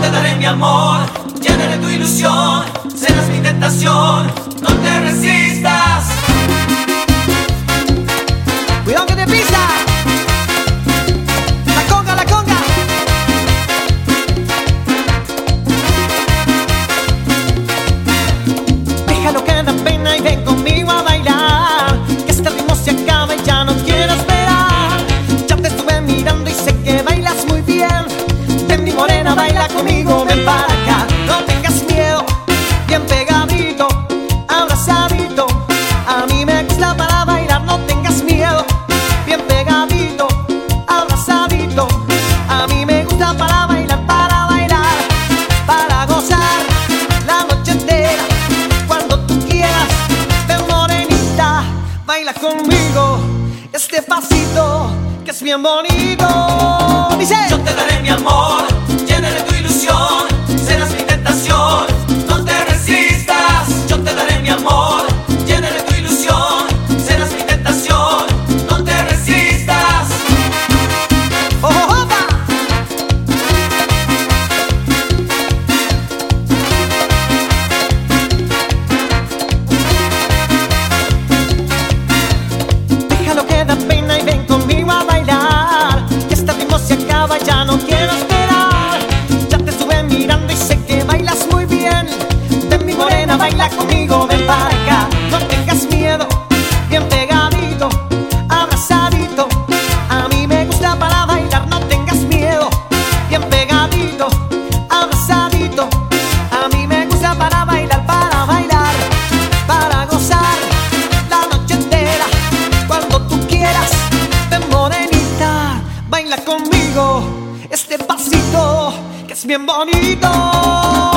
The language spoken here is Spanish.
te daré mi amor, llenaré tu ilusión, serás mi tentación, no te pasito que es bien bonito. Dice. Yo te daré mi amor, esperar. Ya te estuve mirando y sé que bailas muy bien. Ven mi morena, baila conmigo, ven para acá. No tengas miedo, bien pegadito, abrazadito. A mí me gusta para bailar, no tengas miedo, bien pegadito, abrazadito. A mí me gusta para bailar, para bailar, para gozar la noche entera. Cuando tú quieras, ven morenita, baila conmigo este pasito que es bien bonito.